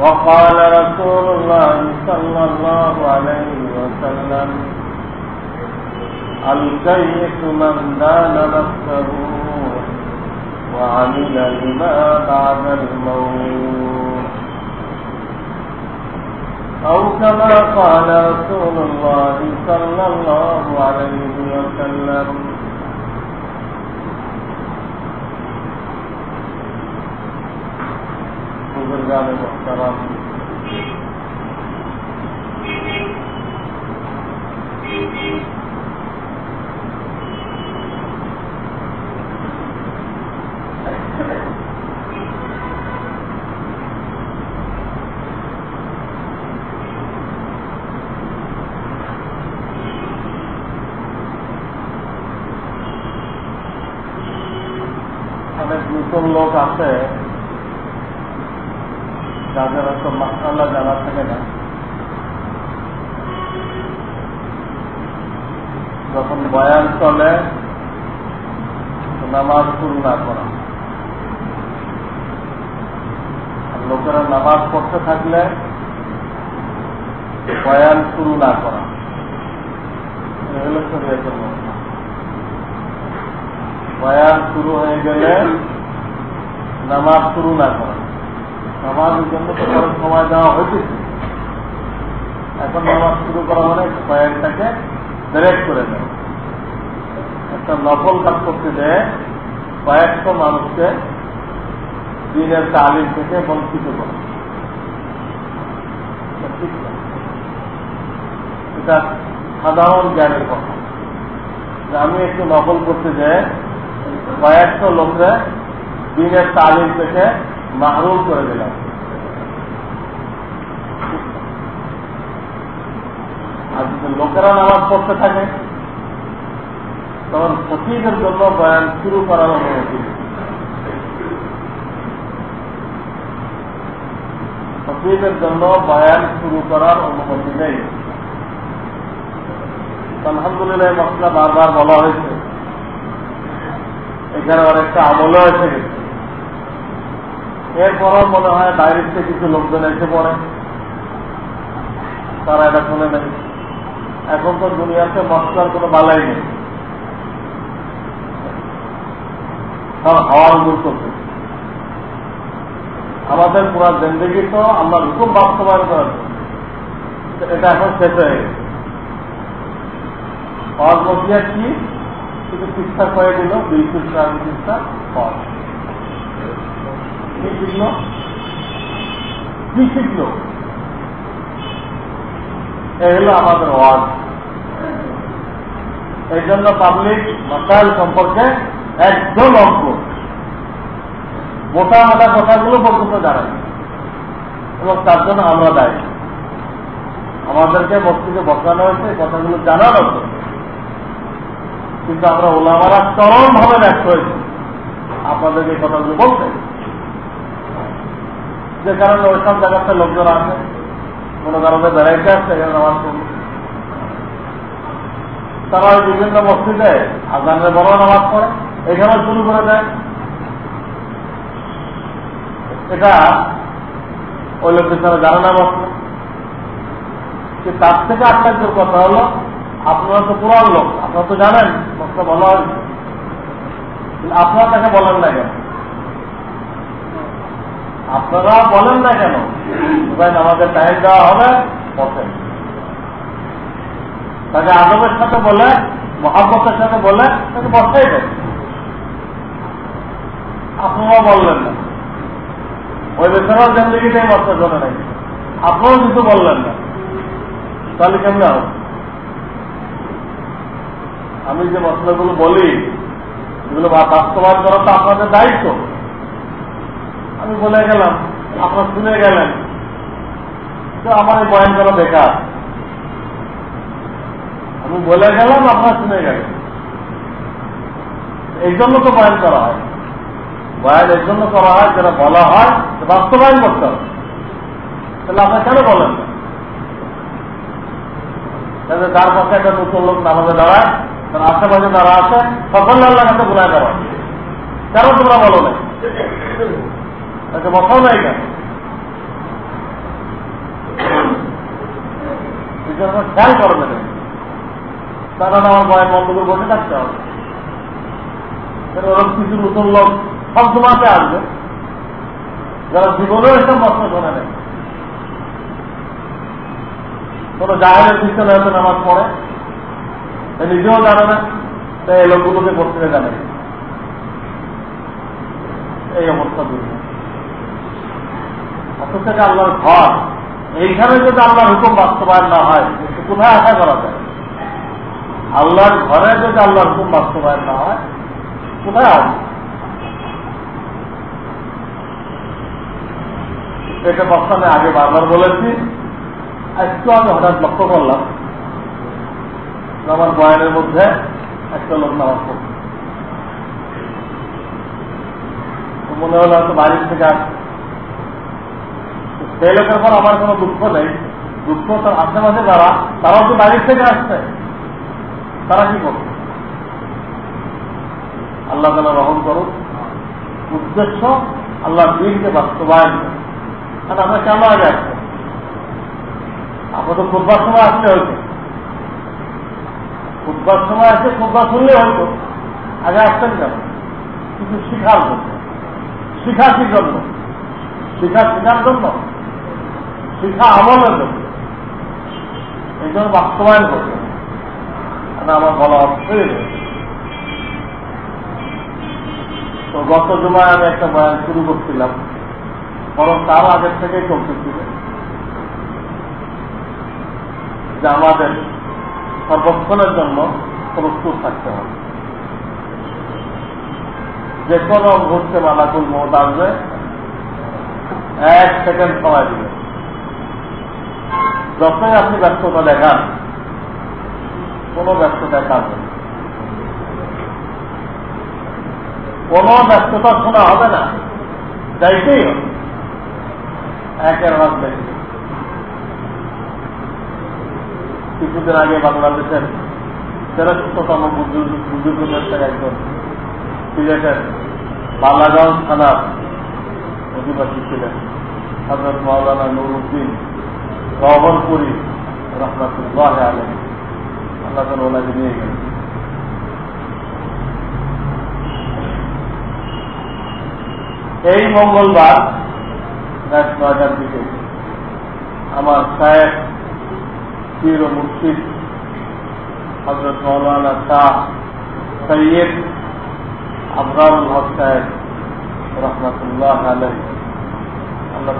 وقال رسول الله صلى الله عليه وسلم الكيس من دان نفسه وعمل لما بعد الموت. أو كما قال رسول الله صلى الله عليه وسلم بزرگان محترم Thank you. লোকেরা নামাজ পড়তে থাকলে বয়ান শুরু না করা। বয়ান শুরু হয়ে গেলে নামাজ শুরু না করা। নামাজের জন্য তো খরচ সময় দেওয়া হয়েছে। এখন নামাজ শুরু করা হলে বয়ানটাকে ব্রেক করে দেয়। একটা নকল কাজ করতে দেয় কয়েকশো মানুষকে দিনের তালিম থেকে বঞ্চিত করে। এটা সাধারণ জ্ঞানের কথা। আমি একটু নকল করতে যাই কয়েকশো লোকরে দিনের তালিম থেকে মাহরুম করে দিলাম। আর যদি লোকেরা নামাজ পড়তে থাকে, তখন সঠিকের জন্য বয়ান শুরু করার অনুমতি সঠিকের জন্য বয়ান শুরু করার অনুমতি নেই। আলহামদুলিল্লাহ মশলা বারবার বলা হয়েছে। এখানে অনেকটা আমলও এসে গেছে। এরপরও মনে হয় বাইরের কিছু লোকজন এসে পড়ে। তারা এটা শুনে নেই এখন তো দুনিয়াতে মশলার কোনো বালাই নেই। হাওয়ার করতে আমাদের পুরা জিন্দগি তো আমরা হুকুম বাস্তবায়ন করার এটা এখন শেষ হয়ে গেছে। কি? শুধু পৃষ্ঠা করে দিল, দুই আড়াই পৃষ্ঠা কি শিখল? কি শিখল? এই হলো আমাদের ওয়াজ। এই জন্য পাবলিক মাসাইল সম্পর্কে একদম অজ্ঞ। মোটা মোটা কথাগুলো পর্যন্ত জানাই। এবং তার জন্য আমরা দায়ী। আমাদেরকে মস্তিকে বসানো হয়েছে কথাগুলো জানানো হতো কিন্তু আমরা ওলামারা চরম ভাবে ব্যস্ত হয়েছি। আপনাদেরকে এই কথাগুলো বলতে। যে কারণে ওইসব জায়গাতে লোকজন আছে। কোনো কারণে বেড়াইতে আসছে এখানে নামাজ পড়ি। তারা বিভিন্ন মসজিদে আজানের বড় নামাজ পড়ে। এখানে শুরু করে দেয়। এটা ওই লোক তারা জানে না বসলে তার থেকে আপনাদের কথা হলো, আপনারা তো পুরান লোক, আপনারা তো জানেন মশলা ভালো হয়। আপনারা তাকে বলেন না কেন? আপনারা বলেন না কেন? ভাই আমাদের টাইম দেওয়া হবে পথে। তাকে আদবের সাথে বলে, মহাব্বতের সাথে বলে, তাকে বসাই দেয় আপনারা বললেন না। ওই বেচারার জিন্দগিটাই মশলা জমে নাই? আপনারাও কিন্তু বললেন না। তাহলে কেমন হবে? আমি যে মশলাগুলো বলি, এগুলো বাস্তবায়ন করা তো আপনাদের দায়িত্ব। আমি বলে গেলাম, আপনার শুনে গেলেন। তো আমার এই বয়ান করা বেকার। আমি বলে গেলাম, আপনার শুনে গেলেন। এই জন্য তো বয়ান করা হয়। বয়ান এর জন্য করা হয়, যেটা বলা হয় বাস্তবায়ন করতে হবে। তাহলে আপনার কেন বলেন না? যার পক্ষে একটা নতুন লোক নামাজে দাঁড়ায়, তার আশেপাশে যারা আছে, সকল আল্লাহ কাছে গুণায় দেওয়া কেন তোমরা বলো না বসাও নাই কেন? খেয়াল করবে তারা আমার বয়ের বন্ধ করে বসে থাকতে হবে। ওরকম কিছু নতুন লোক সব সময়তে আসবে যারা জীবনেও এসব মস্ত শোনে নেই কোন জাহের পিছনে হয়তো নামাজ পড়ে নিজেও জানে না তাই এই লোকগুলোকে করতে জানে এই অবস্থা দুর্নীতি অথচ আল্লাহর ঘর এইখানে যদি আল্লাহর হুকুম বাস্তবায়ন না হয় কোথায় আশা করা যায় আল্লাহর ঘরে যদি আল্লাহর হুকুম বাস্তবায়ন না হয় কোথায় আসবে এটা কথা আমি আগে বারবার বলেছি। একটু আমি হঠাৎ লক্ষ্য করলাম আমার বয়ানের মধ্যে একটা লোক নামাজ পড়ছে মনে হলো হয়তো বাড়ির থেকে আসছে সেই লোকের পর আমার কোনো দুঃখ নেই। দুঃখ তার আশেপাশে যারা, তারাও তো বাড়ির থেকে আসছে। তারা কি করছে আল্লাহ তালা রহম করুক। উদ্দেশ্য আল্লাহ দিনকে বাস্তবায়ন কারণ আমরা কেন আগে আসছে আমরা তো খুববার সময় আসলে হয়তো খুববার সময় আসে খুববার শুনলে হয়তো। আগে আসতেন কেন? কিন্তু শিখার জন্য। শিখা কি জন্য? শিখা শিখার জন্য? শিখা আমলের জন্য। এই জন্য বাস্তবায়ন করতে আমার বলা অর্থই তো গত জমায় আমি একটা বয়ান শুরু করছিলাম। বরং তার আগের থেকেই চলতেছিল যে আমাদের সর্বক্ষণের জন্য প্রস্তুত থাকতে হবে যে কোনো মুহূর্তে মালাকুল মত আসবে, এক সেকেন্ড সময় দিবে। যতই আপনি ব্যস্ততা দেখান, কোনো ব্যস্ততা কাজবে কোনো ব্যস্ততা শোনা হবে না। যাইতেই হবে। একের হাত দেখে কিছুদিন আগে বাংলাদেশের শ্রেষ্ঠতম বুজুর্গদের থেকে একজন সিলেটের বালাগাঁও থানার অধিবাসী ছিলেন। হজরত মৌলানা নুরুদ্দিন রহনপুরি রহমাতুল্লাহ আলম আল্লাহ ওনাকে নিয়ে গেলেন। এই মঙ্গলবার রাত নয়টার দিকে। আমার সাহেব পীর ও মুর্শিদ হজরত মৌলানা শাহ সৈয়দ আবরারুল হক সাহেব রহমতুল্লাহ আলহ আল্লাহ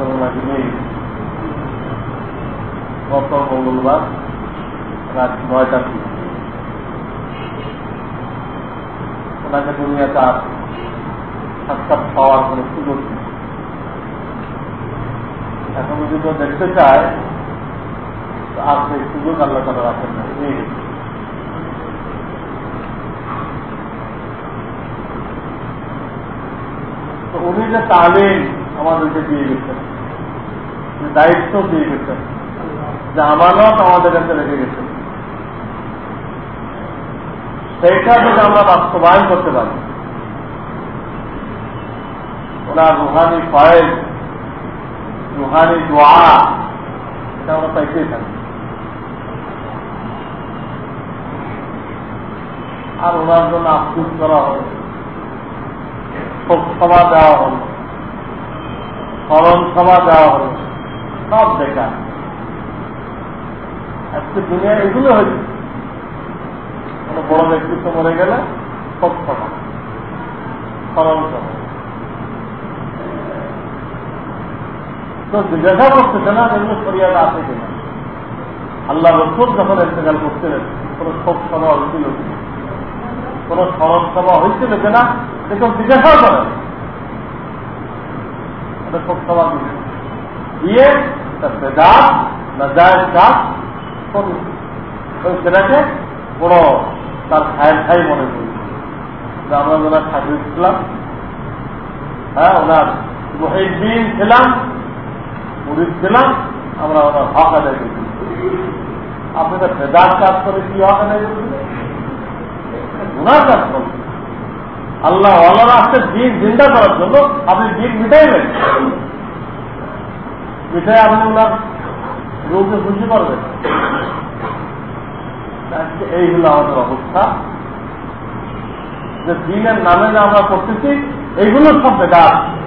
নিয়ে গত মঙ্গলবার রাত নয়টার দিকে ওনাকে দুনিয়াতে আর সাক্ষাৎ পাওয়ার কোনো সুযোগ নেই। এখন যদি কেউ দেখতে চায় আর সেই সুযোগ আল্লাহ তারা রাখেন না। তো উনি যে তালিম আমাদেরকে দিয়ে গেছেন দায়িত্ব দিয়ে গেছেন, যে আমানত আমাদের কাছে রেখে গেছেন, সেইটা যদি আমরা বাস্তবায়ন করতে পারি, ওনার রুহানি ফয়েজ রুহানি দোয়া এটা আমরা পাইতেই থাকি আর ওনার জন্য আফসুস করা হয় শোক সভা দেওয়া হল স্মরণ সভা দেওয়া হল সব বেকার আজকে দুনিয়া এগুলো হয়েছে কোনো বড় ব্যক্তিত্ব মরে গেলে শোক সভা স্মরণ সভা তো জিজ্ঞাসা করতেছে না এগুলো সরিয়াদ আছে কিনা? আল্লাহ রসুল যখন ইন্তেকাল করছিলেন, কোনো শোক সভা হয়েছিল কিনা? স্মরণ সভা হয়েছিল কিনা? এরকম জিজ্ঞাসাও করেন শোক সভা দিয়ে তার বেদাত, না যায় কাজ সেটাকে বড় তার খায়ের খাই মনে করি আমরা ওনার ঠাকুর ছিলাম হ্যাঁ ওনার মহিদ্দিন ছিলাম মুরিদ ছিলাম আমরা ওনার হক আদায় করেছি আপনি তো বেদাত কাজ করে কি হক আদায় করেছিলেন কাজ করছেন আল্লাহ আল্লাহ আসছে দিন চিন্তা করার জন্য, আপনি দিন মিটাইবেন। মিটাই আপনি ওনার রোগকে খুশি করবেন। এই হলো আমাদের অবস্থা। যে দিনের নামে যে আমরা করতেছি এইগুলো সব বেদাত।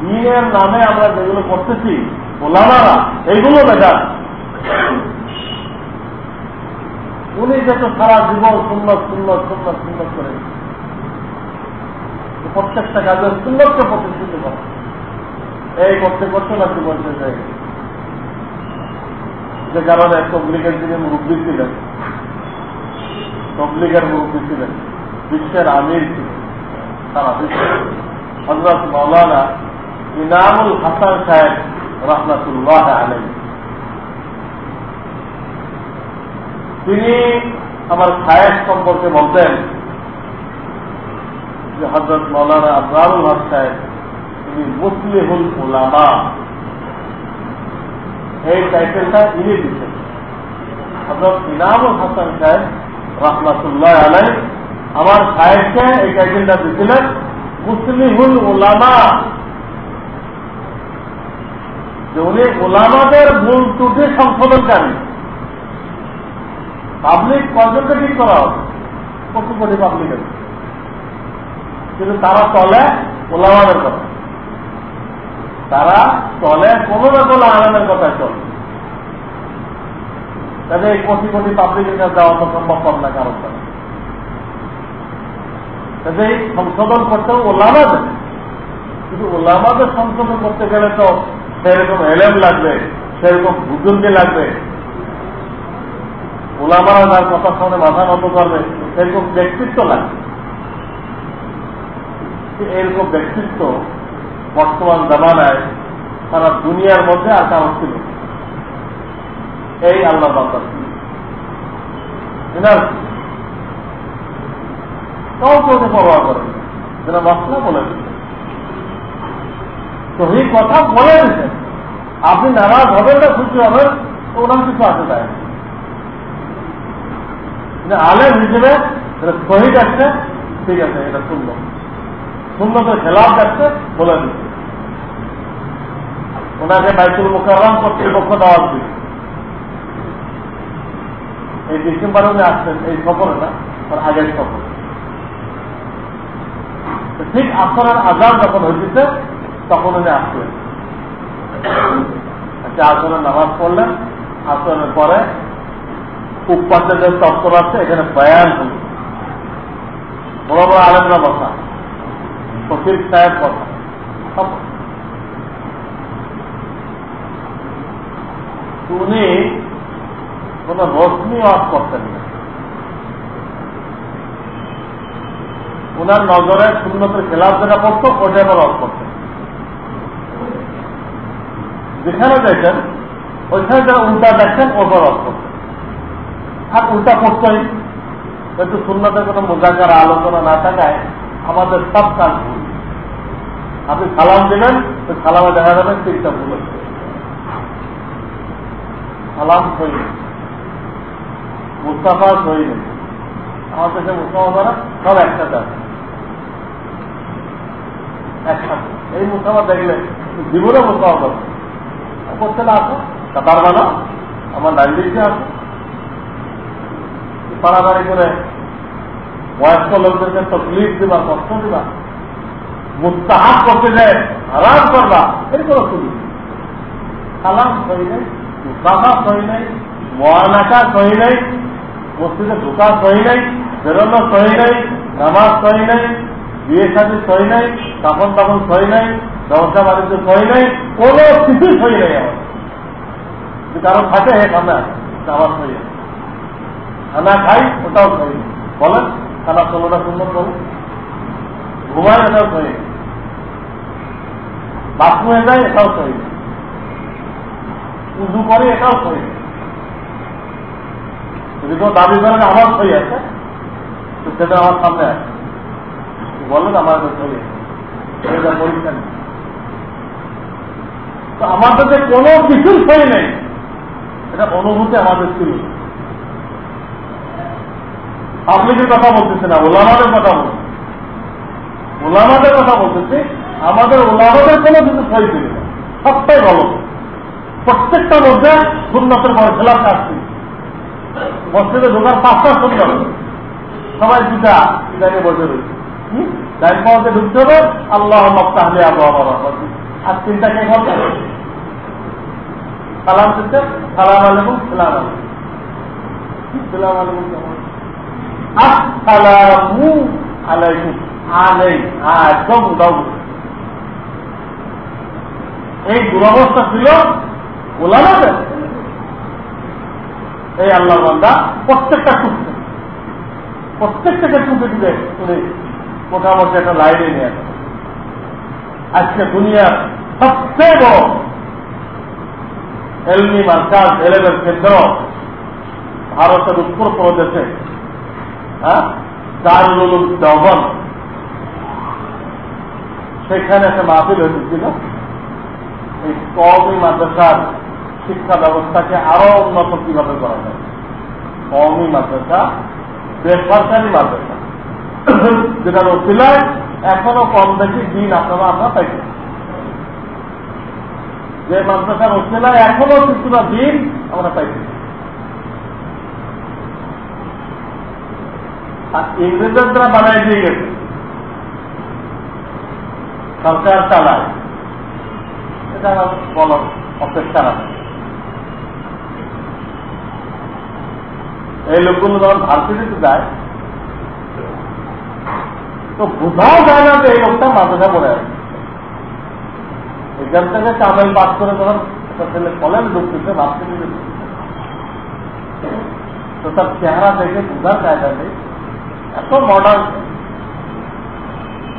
দিনের নামে আমরা যেগুলো করতেছি, ওলামারা, এইগুলো বেদাত উনি যত সারা জীবন সুন্দর সুন্দর সুন্দর সুন্দর করে। প্রত্যেকটা কাজের সুন্দরকে প্রতিষ্ঠিত করে। এই করতে করতে না শেষ হয়ে গেছে। যে কারণে তবলিগের দিকে মুরব্বী ছিলেন। তবলিগের মুরব্বী ছিলেন। বিশ্বের আমির ছিলেন। সারা বিশ্ব হজরত মৌলানা ইনামুল হাসান সাহেব রহমতুল্লাহ আলম তিনি আমার খায়ের সম্পর্কে বলতেন যে হজরত মৌলানা আবরারুল হক সাহেব, তিনি মুসলিহুল উলামা। এই টাইটেলটা ইনি দিচ্ছেন হজরত ইনামুল হাসান সাহেব রহমাতুল্লাহ আলাই আমার সাহেবকে এই টাইটেলটা দিচ্ছিলেন মুসলিহুল উলামা। যে উনি ওলামাদের ভুল ত্রুটি সংশোধনকারী। পাবলিক কয়জনকে ঠিক করা হবে? কত কোটি পাবলিক আছে কিন্তু তারা চলে ওলামাদের কথা। তারা চলে কোন না কোনো আনন্দের কথায় চলে। তাদের এই কোটি কোটি পাবলিকের কাছে যাওয়া তো সম্ভব না কারণ তারা তাদের সংশোধন করতেও ওলামাদের কিন্তু ওলামাদের সংশোধন করতে গেলে তো সেরকম এলেম লাগবে, সেরকম বুজুর্গে লাগবে। ওলামারা যার কথা শুনে মাথা নত করবে, সেরকম ব্যক্তিত্ব লাগবে। এরকম ব্যক্তিত্ব বর্তমান জামানায় সারা দুনিয়ার মধ্যে আর কারণ ছিল এই আল্লাহ বান্দা। ছিল কাউকে পরোয়া করে যেটা মশলা বলে সহি কথা বলে দিচ্ছেন আপনি নারাজ হবেন না, খুশি হবেন ওনার কিছু আসে যায় আলেম হিসেবে শহীদ আসছে ঠিক আছে, এটা শুনল সুন্নতের খেলাফ যাচ্ছে বলে দিচ্ছে। ওনাকে বাইতুল মোকাররাম কর্তৃপক্ষ দেওয়া দিচ্ছে এই ডিসেম্বরে উনি আসছেন, এই সফরে না, তার আগের সফর। ঠিক আসরের আজান যখন হয়েছে তখন উনি আসলেন আচ্ছা আসরের নামাজ পড়লেন আসরের পরে উপাসের যে চত্বর আছে, এখানে বয়ান হল বড় বড় আলেমরা বসা, ফকির সাহেব কথা উনি কোন রশ্মি ওয়াজ করতেন না। ওনার নজরে শূন্যতের খেলাফ যেটা করতো ওটা এবার ওয়াজ করতেন। যেখানে দেখেন, ওইখানে যারা উল্টা দেখছেন ওপর ওয়াজ করতেন আর উল্টা করতেই কিন্তু শূন্যতের কোনো মোজাকার, আলোচনা না থাকায় আমাদের সব কাজ ভুল। আপনি সালাম দেবেন ওই সালামে দেখা যাবে তিনটা ভুল হচ্ছে। সালাম সই মুস্তাফা সই নেই। আমার দেশে মুস্তাফা সব একসাথে আছে। একসাথে। এই মুস্তাফা দেখলে জীবনে মুস্তাফা আসো কাতার বানা আমার ডাইলিশে আসো পাড়াবাড়ি করে বয়স্ক লোকদেরকে তকলিফ দিবা কষ্ট দিবা। মুস্তাহাব করতে যায় আরাম করবা, এর কোনো সুবিধা সালাম সই নেই, মুস্তাফা সই নেই মহানাকা সই নেই, মসজিদে ঢোকা সই নেই, বেরোনো সই নেই, নামাজ সই নেই, বিয়ে সাথে সই নেই তখন তখন সই নেই ব্যবসা বাণিজ্য সই নেই, কোনো কিছু সই নেই আমার। কারও থাকে সামনে আমার সই খানা খাই, ওটাও সই বলেন, খানা ষোলোটা সুন্দর করুন। ঘুমায়, এটাও নেই। বাথরুমে যায়, এটাও নেই। উজু করে, এটাও সই যদি কোনো দাবি করেন আমার সই আছে সেটা আমার সামনে আছে। বলেন, আমার এটা পরীক্ষা নেই। তো আমাদের যে কোনো কিছুর সই নেই। এটা অনুভূতি আমাদের ছিল। পাবলিকের কথা বলতেছে না, ওলামাদের কথা বলছে ওলামাদের কথা বলতেছে, আমাদের ওলামাদের কোনো কিছু সই ছিল না সবটাই ভালো। প্রত্যেকটা মধ্যে সুন্নতের পরে খেলাফ আসছে মসজিদে ঢোকার পাঁচটা সুন্দর সবাই দুটা ইদানে বসে রয়েছে। ডাইন পাওয়াতে ঢুকতে হবে। আল্লাহ তাহলে আবহাওয়া আর তিনটা কে সালাম দিচ্ছে সালাম সালাম এই দুরবস্থা ছিল ওলামাদের এই আল্লাহ বান্দা প্রত্যেকটা টুকতে প্রত্যেকটাকে টুকে টুকে মোটামুটি একটা লাইনে নিয়ে আজকে দুনিয়ার সবচেয়ে বড় এলমি মার্কাজ এলেভেন কেন্দ্র ভারতের উত্তর প্রদেশে হ্যাঁ? সেখানে একটা মাহফিল হয়েছিল। এই কমই মাদ্রাসার শিক্ষা ব্যবস্থাকে আরও উন্নত কীভাবে করা যায়? কমই মাদ্রাসা, বেসরকারি মাদ্রাসা। যেটার অসিলায় এখনও কম বেশি দিন আপনারা আমরা পাইছেন যে মাদ্রাসার অসিলায় এখনও কিছুটা দিন আমরা পাইছি। আর ইংরেজের দ্বারা বানাই দিয়ে গেছে। সরকার চালায়। এটা বল অপেক্ষা রাখে। এই লোকগুলো যখন ভার্সিটিতে যায় তো বোঝাও যায় না যে এই লোকটা মাদ্রাসা পড়ে আছে। এখান থেকে চামেল পাস করে যখন একটা ছেলে কলেজ ঢুকতেছে ভার্সিটিতে তো তার চেহারা দেখে বোঝার জায়গা নেই এত মডার্ন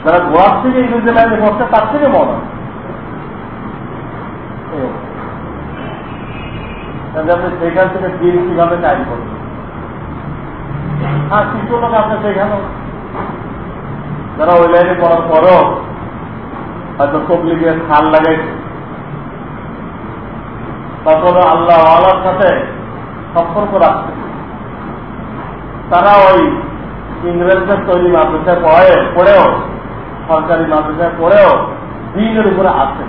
যারা গোয়ার থেকে ইংরেজি লাইনে তার থেকে মডার্ন আপনি সেখান থেকে দিন কীভাবে টাইম করবেন? হ্যাঁ কিছু লোক আপনি সেখানে যারা ওই লাইনে পড়ার পরও হয়তো তবলিগের খাল লাগাইছে। তারপরে আল্লাহ আল্লাহর সাথে সম্পর্ক রাখছে। তারা ওই ইংরেজদের তৈরি মাদ্রাসায় পড়ে, পড়েও, সরকারি মাদ্রাসায় পড়েও দিনের উপরে আছে।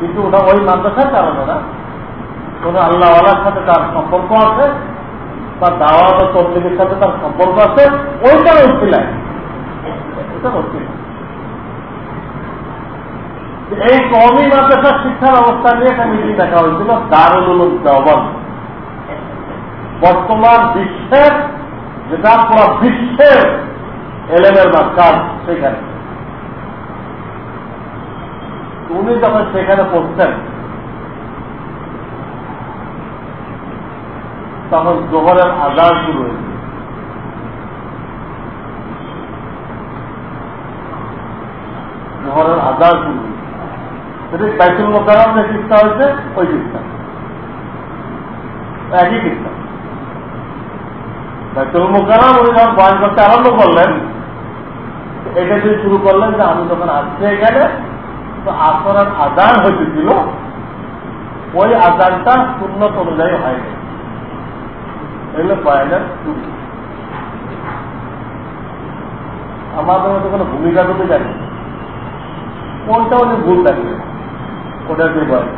কিন্তু ওটা ওই মাদ্রাসার কারণে না। কোন আল্লাহ আল্লাহর সাথে তার সম্পর্ক আছে, তার দাওয়াত ও তবলিগের সাথে তার সম্পর্ক আছে, ওইটার উঠিলায় এটা হচ্ছে এই কমই মাদ্রাসার শিক্ষা ব্যবস্থা নিয়ে একটা মিটিং দেখা হয়েছিল দারুল উলুম বর্তমান বিশ্বের, যেটা পুরো বিশ্বের এলেমের মাঝখান সেখানে। উনি যখন সেখানে পড়ছেন তখন জোহরের আজাদ শুরু হয়েছে জোহরের আজাদ হয়েছে সেটি বাইতুল মোকারম যে শিক্ষা হয়েছে, ওই শিক্ষা। একই শিক্ষা। বাইতুল মোকারম উনি যখন বয়ন করতে আরম্ভ করলেন, এটা দিয়ে শুরু করলেন যে আমি যখন আসতে গেলে, তো আসরের আজান হয়েছিল, ওই আজানটা শূন্যত অনুযায়ী হয়নি এগুলো বয়ানের আমাদের কোনো ভূমিকা করতে জানি কোনটা উনি ভুল থাকবে ওটা দিয়ে বয়ান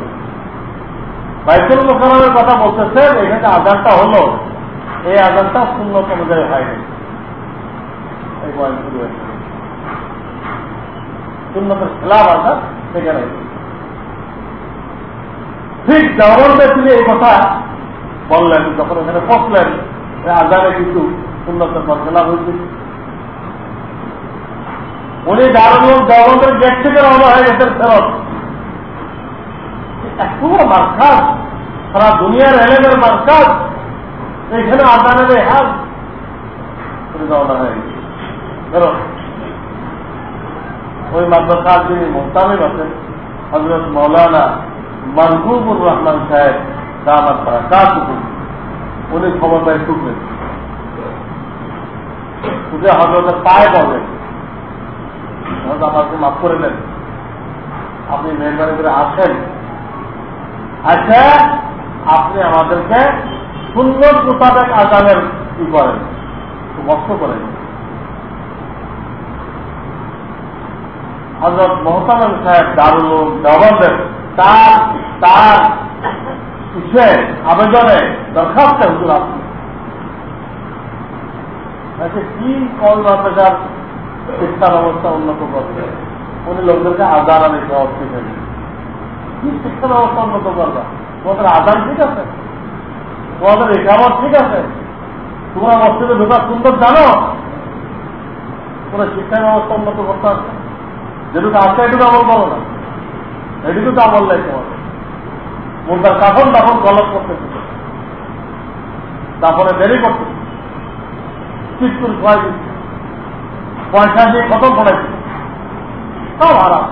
বাইতুল মোকামের কথা বলতেছে এখানে আজানটা হলো। এই আজানটা শূন্যত অনুযায়ী হয়নি। এই ঠিক জগন্নাথ তিনি এই কথা বললেন, যখন এখানে বসলেন আজানে কিছু সুন্নতের খেলাফ হয়েছে। উনি দারুল জগন্নাথের গেট থেকে রওনা হয়ে গেছেন ফেরত এত মার্কাজ, সারা দুনিয়ার এলেমের মার্কাজ। এখানে আজানের হাল। রওনা হয়ে গেছে। ফেরত। ওই মাদ্রাসার যিনি মোহতামিম আছেন হজরত মৌলানা মানকুবুর রহমান সাহেব, দামাত বারাকাতুহু উনি খবর পাই টুকলেন। টুকে হজরতের পায়ে পড়লেন। আমাকে মাফ করে দেন। আপনি মেহরবানি করে আসেন। আচ্ছা আপনি আমাদেরকে সুন্দর মোতাবেক আজানের কি করেন। কষ্ট করেন। হজরত মোহতাম সাহেব দারুল জওয়ানদের তার তার ইসে আবেদনে দরখাস্ত হুজুর আপনি। আচ্ছা কি কল মাদ্রাসার শিক্ষা ব্যবস্থা উন্নত করবে। উনি লোকদেরকে আদান আনে অর্থিক কি শিক্ষা ব্যবস্থা উন্নত করবে? তোমাদের আদান ঠিক আছে? তোমাদের একামত ঠিক আছে? তোমরা মসজিদে ঢোকার সুন্দর জানো? তোমরা শিক্ষা ব্যবস্থা উন্নত করতে হবে যেটুকু আছে এটুকু আমল করো না। এটুকু তো আমল নেই তোমাদের। মুদ্রার কাফন দাফন গলত করতেছে দাফনে দেরি করতেছে মৃত্যুর ভয় দিচ্ছে। পয়সা দিয়ে কত করেছে? সব আরাম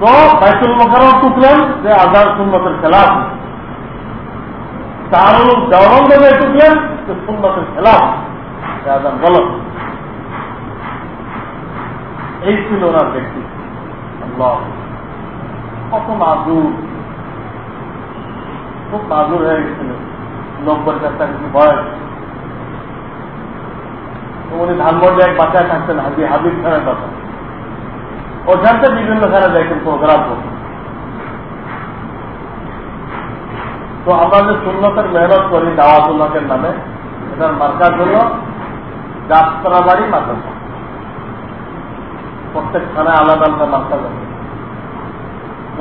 তো বাইতুল মোকারম টুকলেন যে আজাদ সুন্নতের খেলাফ। তারুল দেবে টুকলেন যে সুন্নতের খেলাফ। আজাদ গলত। এই ছিল ওনার ব্যক্তি। কত মাজুর। খুব মাজুর হয়ে গেছিল। নব্বই চারটা কিছু বয়স। উনি ধানমন্ডি এক থাকতেন, হাজি হাবিব খানের কথা ওখানটা বিভিন্ন খানে দেখেন প্রোগ্রাম করতেন। তো আমরা যে সুন্নতের মেহনত করি দাওয়াতুল্লাহের নামে, এটার মার্কাজ হল যাত্রাবাড়ি মাদ্রাসা। প্রত্যেক থানায় আলাদা আলাদা মার্কাজ আছে।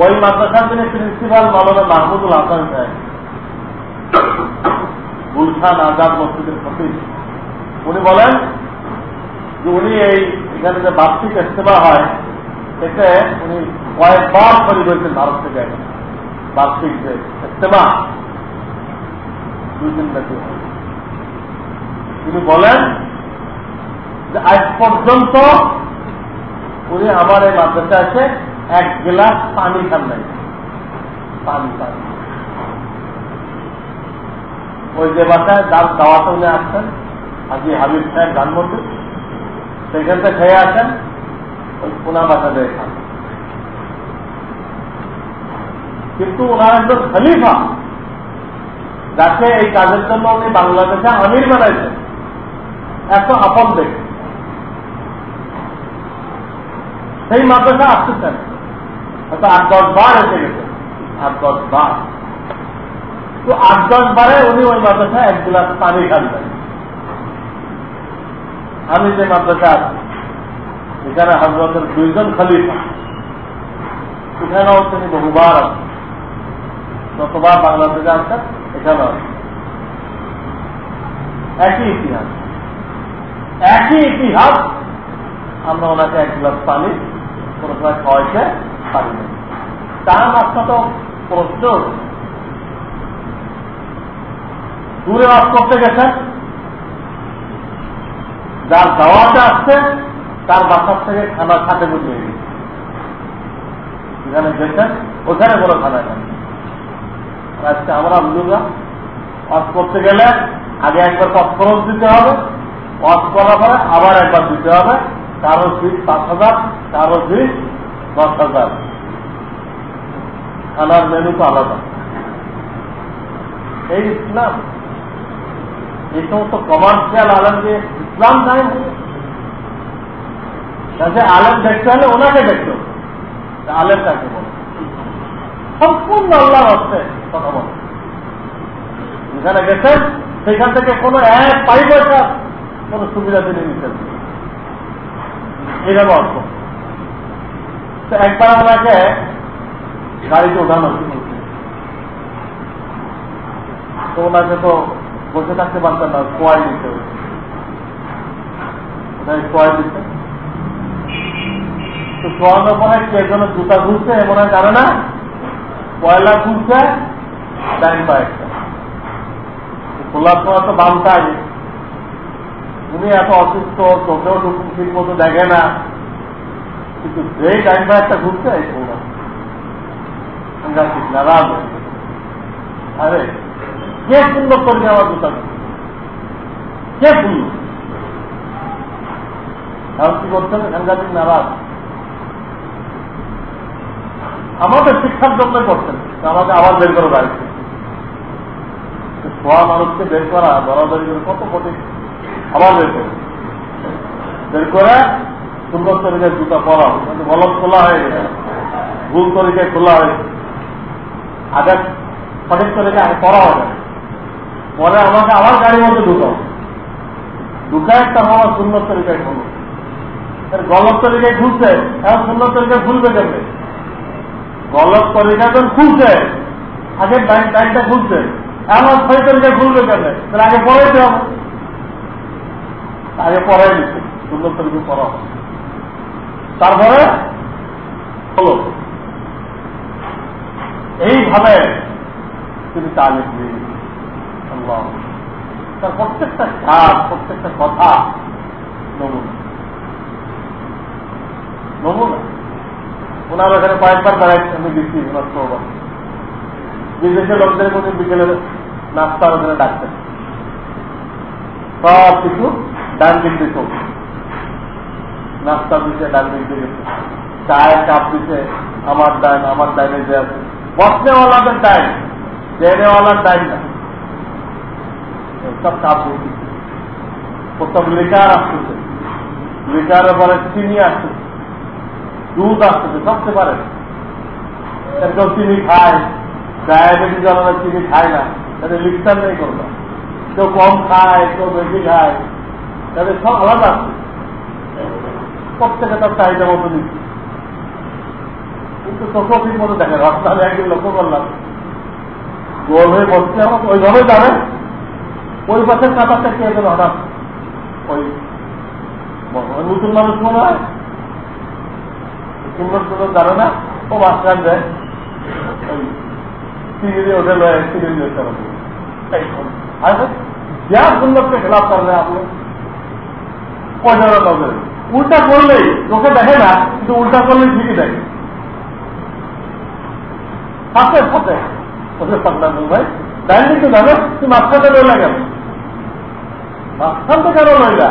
ওই মাদ্রাসার যিনি প্রিন্সিপাল মালানা মাহমুদুল হাসান সাহেব, গুলশান আজাদ মসজিদের খতিব উনি বলেন যে উনি এই এখানে যে বার্ষিক ইস্তেমা হয়, এতে উনি কয়েকবার তৈরি করেছেন ভারত থেকে বার্ষিক যে ইস্তেমা দুই দিন ব্যাপী তিনি বলেন যে আজ পর্যন্ত উনি আমার এই মাদ্রাসা আছে এক গ্লাস পানি খান নাই। পানি পানি। ওই যে বাসায় যার দাওয়াতে উনি আসছেন। হাজি হাবিব সাহেব ধানমন্ডি। সেখান থেকে খেয়ে আসেন ওই পুনা বাসা দিয়ে খান। কিন্তু ওনার একজন খলিফা, যাকে এই কাজের জন্য উনি বাংলাদেশে আমির বানাইছেন, এত আপন দেখে। সেই মাদ্রাসা আসতেছেন, হয়তো আট, দশ বার এসে গেছে। আট, দশ বার। তো আট, দশ বারে উনি ওই মাদ্রাসায় এক গ্লাস পানি খাবেন আমি যে মাদ্রাসা আছি, এখানে হজরতের দুইজন খলিফা। এখানেও তিনি বহুবার আছেন। যতবার বাংলাদেশে আসছেন, এখানেও একই ইতিহাস। একই ইতিহাস, আমরা ওনাকে এক গ্লাস পানি, কোনো সময় খাওয়াইতে পারি না। চা নাস্তা তো প্রশ্ন। দূরে বাস করতে গেছেন যার দাওয়াতে আসছে, তার বাসার থেকে খানা খাতে বুঝিয়ে গেছে। যেখানে গেছেন ওখানে কোনো খানা খান আজকে আমরা বুঝলাম ওয়াজ করতে গেলে আগে একবার খরচ দিতে হবে, ওয়াজ করার পরে আবার একবার দিতে হবে, কারও ফিস পাঁচ হাজার, কারও ফিস দশ হাজার। খানার মেনু তো আলাদা। এই ইসলাম, এই সমস্ত কমার্শিয়াল আলমকে ইসলাম নাই কাজে আলেম দেখতে হলে ওনাকে দেখতে হবে। আলেম তাকে বলে? সম্পূর্ণ আল্লাহর অর্থে কথা বলে। যেখানে গেছেন, সেখান থেকে কোনো এক পাই পয়সা কোন সুবিধা তিনি নিতেন এইভাবে অর্থ তো একবার ওনাকে গাড়িতে ওঠানো তো ওনাকে তো বসে থাকতে পারতেন না কোয়াই নিতে ওনাকে পরে কে যেন জুতা ঘুরছে এমন জানে না। পয়লা ঘুরছে ডাইন পায়েরটা খোলার সময় তো বামটা আগে উনি এত অসুস্থ, চোখেও টুকুন ঠিক মতো দেখে না। কিন্তু যেই ডাইন পায়েরটা ঘুরছে আরে, কে সুন্দর করবে আমার জুতা কে সুন্দর? এখন কি করছেন সাংঘাতিক নারাজ আমাদের শিক্ষার জন্য করছেন আমাকে আবার বের করে দাঁড়িয়েছে সোয়া মানুষকে বের করা, দরাদরি করে কত কঠিন। আবার বের করে। বের করে সুন্দর তরিকায় জুতা পরা কিন্তু গলত খোলা হয়ে গেছে। ভুল তরিকায় খোলা হয়েছে আগে সঠিক তরিকায় আগে পড়া হবে। পরে আমাকে আবার গাড়ির মধ্যে ঢুকাও। ঢুকায় একটা আমার সুন্দর তরিকায় খুলব গলত তরিকায় খুলছে এখন সুন্দর তরিকায় খুলবে কেমনে? গলত তরিকা যখন খুলছে, আগে ব্যাংকটা খুলছে এমন ছয় তরিকা খুলবে কেন তাহলে আগে পড়াইতে হবে। আগে পড়াই দিচ্ছে সুন্দর তরিকে পড়া তারপরে হলো এইভাবে তিনি তালিম দিয়ে তার প্রত্যেকটা কাজ, প্রত্যেকটা কথা নমুনা নমুনা। ওনার ওখানে কয়েকবার আমি বিদেশের লোকদের মধ্যে বিকেলে নাস্তা ওখানে ডাকতেন। সব কিছু ডান দিক দিয়ে নাস্তা দিচ্ছে ডান দিক দিয়ে চায়ের কাপ দিচ্ছে আমার ডাইন আমার ডাইনে যে আছে। বসনেওয়ালাদের ডাইন জেনেওয়ালার ডাইন না। সব কাপ দিচ্ছে। প্রথম লিটার আসতেছে। লিটারের পরে চিনি আসতেছে। দুধ আসতেছে সবচেয়ে পারে? একদম চিনি খায়, ডায়াবেটিস যারা চিনি খায় না, তাদের লিখতার নেই করবে কেউ কম খায়, কেউ বেশি খায়, তাদের সব আলাদা আছে। প্রত্যেকে তার চাহিদা মতো দিচ্ছে কিন্তু চোখও ঠিক মতো দেখে রাস্তা আমি একদিন লক্ষ্য করলাম, গোল হয়ে বসছে আমার, ওইভাবে যাবে? ওই পাশের কাতারটা কে গেল হঠাৎ ওই মনে হয়? সুন্দর সুন্দর জানে না ও মাস্টার দেয় ওই सीढ़ी उठे हुए सीढ़ी लेकर क्या सुंदर के खिलाफ कर रहे हैं आप लोग পয়সা লোকের উল্টা করলেই লোকে দেখে না কিন্তু উল্টা করলেই ঠিকই দেখে সাথে সাথে ওদের পাল্লা ভাই ডাইনি তো জানো তুই মাঝখানটা রইলা কেন মাঝখানটা কেন রইলা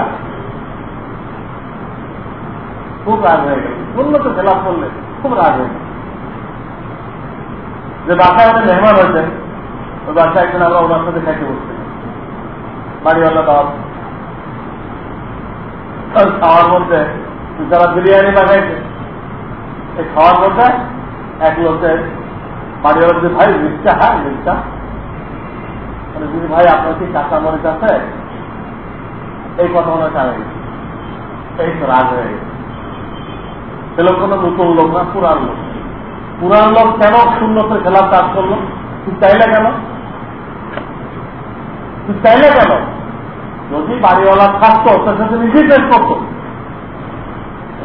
খুব রাগ হয়ে গেল। উন্নত খেলাপ করলে খুব রাগ হয়ে গেল। যে বাসায় আমাদের মেহমান হয়েছেন ওই বাসায় একদিন আমরা ওনার সাথে খাইতে বসছি বাড়িওয়ালা দাওয়াত খাওয়ার মধ্যে যারা বিরিয়ানি বানাইছে, এই খাওয়ার মধ্যে এক লোকের বাড়িওয়ালা যে ভাই মিষ্টা হ্যাঁ মিষ্টা মানে যদি ভাই, আপনার কি কাঁচা মরিচ আছে? এই কথা মনে হয় এই তো রাগ হয়ে গেছে। লোক কোনো নতুন লোক না পুরান লোক? পুরান লোক কেন শূন্যতে খেলার কাজ করল? তুই চাইলে কেন? তুই চাইলে কেন? যদি বাড়িওয়ালা থাকতো তার সাথে নিজেই পেশ করতো।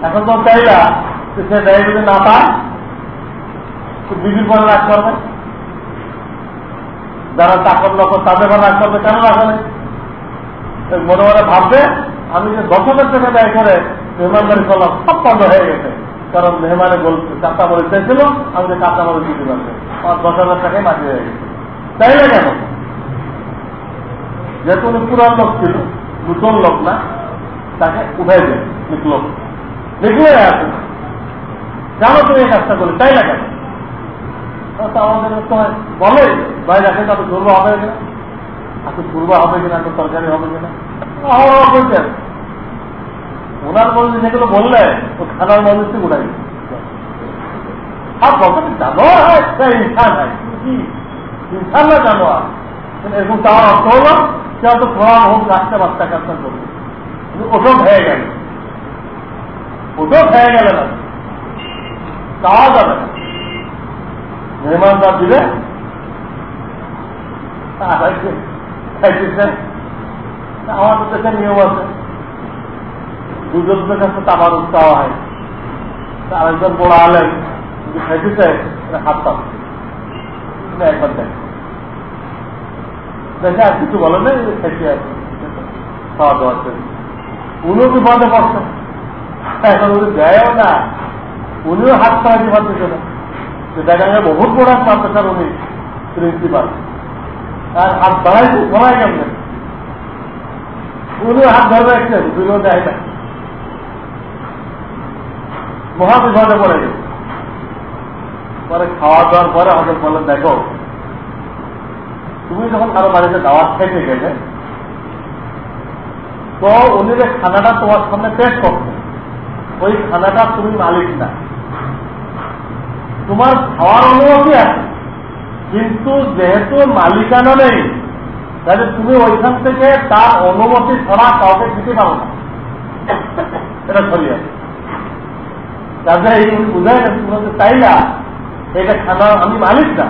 এখন তো চাইলা সে দেয় যদি না পায় বিবির পরে রাগ করবে। যারা চাকর লক্ষ তাদের রাগ করবে, কেন রাখে মনে মনে ভাববে, আমি যে দশ হাজার টাকা ব্যয় করে মেহমানদারি করলাম, সব বন্ধ হয়ে গেছে। কারণ মেহমানে বলছে কাঁচা মরিচ চাইছিল আমি যে কাঁচা মরিচ দিতে পারবে আমার দশ হাজার টাকায় মাটি হয়ে গেছে। তাই না কেন? যেহেতু উনি পুরান লোক ছিল নূতন লোক না, তাকে উঠাই দেবে লিখল লিখলে আছে কেন তুমি এই কাজটা করলে তাই না কেন আমাদের তো বলে ভাই দেখেন তাতে ধরবো হবে কিনা? এত ধরবো হবে কিনা এত তরকারি হবে কিনা? ওনার মধ্যে যেগুলো বললে ও খানার মধ্যে উঠাই আর কত জানোয়ার হয়? ইনসান হয়। ইনসান না জানোয়ার। এরকম তার অর্থ সে হয়তো হোক রাস্তা বাচ্চা কাজটা করবে ওসব হয়ে গেল। ওসব হয়ে গেল না। পাওয়া যাবে না। মেহমানদার দিলে আমাদের দেশে নিয়ম আছে। দুজনের কাছে তামার উৎসাহ হয়। আরেকজন বড় আলেন হাত দেখ আর কিছু বলে আছে খাওয়া উনিও বিপদে পড়ছেন। এখন উনি না। উনিও হাত সাহায্য পাচ্ছে না দেখা যায় বহুত বড় মাদ্রাসার উনি প্রিন্সিপাল। আর হাত বাড়াইছে সবাই কেমন? উনিও হাত ধরবে একটা দুটো দেয় না মহাবিপদে পড়ে গেছে। পরে খাওয়া দাওয়ার পরে আমাদের বলেন দেখো, তুমি যখন কারও বাড়িতে দাওয়াত খেতে গেলে, তো উনি যে খানাটা তোমার সামনে পেশ করছে, ওই খানাটা তুমি মালিক না। তোমার খাওয়ার অনুমতি আছে, কিন্তু যেহেতু মালিকানা নেই, তাহলে তুমি ওইখান থেকে তার অনুমতি ছাড়া কাউকে দিতে পারো না। এটা ছড়িয়ে আছে তাদের এই বুঝায় না তুমি তাই না, এটা খানা আমি মালিক না।